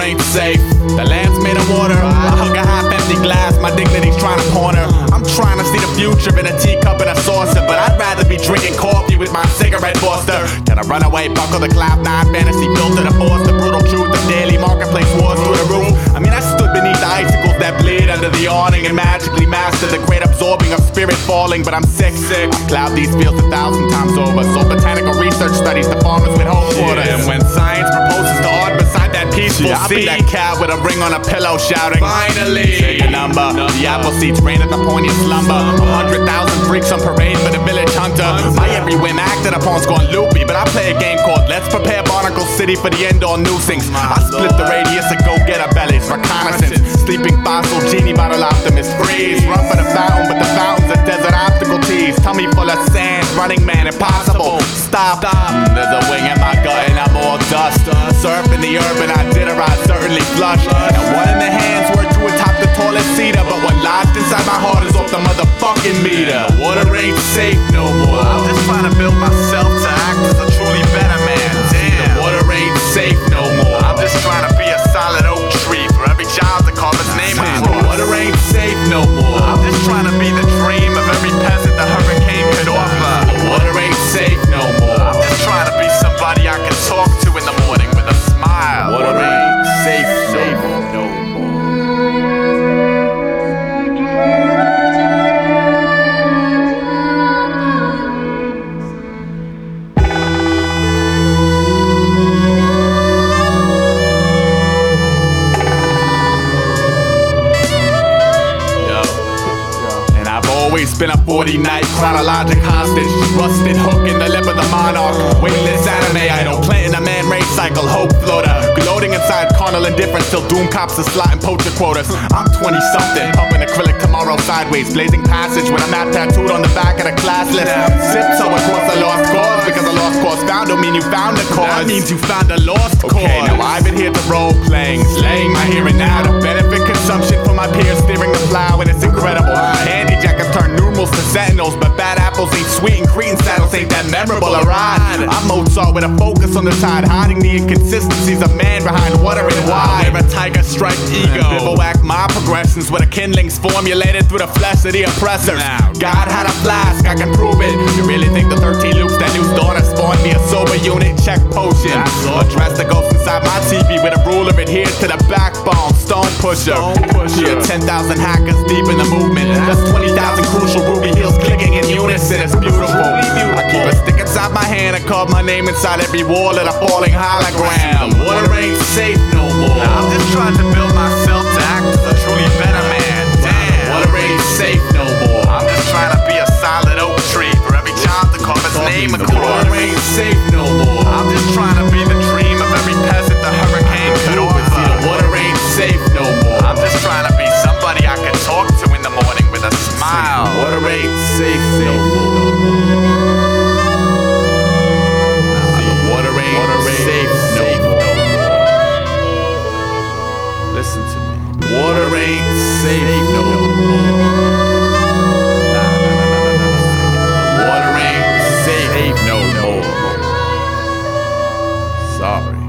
water ain't safe. The land's made of water. I hug a half empty glass, my dignity's trying to corner. I'm trying to see the future in a teacup and a saucer, but I'd rather be drinking coffee with my cigarette buster. Can I run away, buckle the cloud nine fantasy built to the force, the brutal truth of daily marketplace wars through the roof. I mean, I stood beneath the icicles that bleed under the awning and magically mastered the great absorbing of spirit falling, but I'm sick, sick. I cloud these fields a thousand times over, so botanical research studies the farmers with home quarters. And when science proposes to art beside that peaceful Yeah, I'll be that cat with a ring on a pillow shouting, Finally. Say your number. The apple seeds rain at the point you slumber. A hundred thousand freaks on parade for the village hunter. My every whim acted upon's gone loopy, but I play a game called Let's Prepare Barnacle City for the end on new things. I split the radius of go get a bellies, reconnaissance. Sleeping fossil genie bottle optimist freeze. Run for the fountain, but the fountain's a desert obstacle tease. Tummy full of sand, running man, impossible. Stop. There's a wing in my gut and I'm all dust. Surf in the urban, I did a ride, certainly flush. And one in the hands to atop the tallest cedar, but what lodged inside my heart is off the motherfucking meter. Water ain't safe no more. I'm just trying to build myself to act as a truly better man. Damn. The water ain't safe no more. I'm just trying to be a solid oak tree for every child to call his name across. The water ain't safe no more. I'm just trying to be the dream of every peasant the hurricane could offer. The water ain't safe no more. I'm just trying to be somebody I can 40 night chronologic hostage. Rusted hook in the lip of the monarch. Weightless anime idol. Planting a man race cycle. Hope floater. Gloating inside carnal indifference till doom cops are slotting poacher quotas. I'm 20 something. Pumping acrylic tomorrow sideways. Blazing passage with a map tattooed on the back of the class list. Sip so across a lost cause. Because a lost cause found don't mean you found a cause. That means you found a lost cause. Okay, now I've been here to role playing. Slaying my here and now to benefit consumption for my peers steering the plow. And it's incredible. Sweet and Cretan saddles ain't that memorable a ride. I'm Mozart with a focus on the tide, hiding the inconsistencies of man behind water and wide. Wear a tiger striped ego. Bivouac my progressions with a kindlings formulated through the flesh of the oppressors. God had a flask, I can prove it. You really think the 13 loops that new daughter spawned me a sober unit? Check potion. Address the ghost inside my TV with a ruler adhered to the backbone. Pusher. Yeah, 10,000 hackers deep in the movement. That's 20,000 crucial ruby heels clicking in unison. It's beautiful. I keep a stick inside my hand and carve my name inside every wall of a falling hologram. Water ain't safe no more. I'm just trying to build myself to act as a truly better man. Damn. Water ain't safe no more. I'm just trying to be a solid oak tree for every child to carve its name across. Water ain't safe no more. sorry.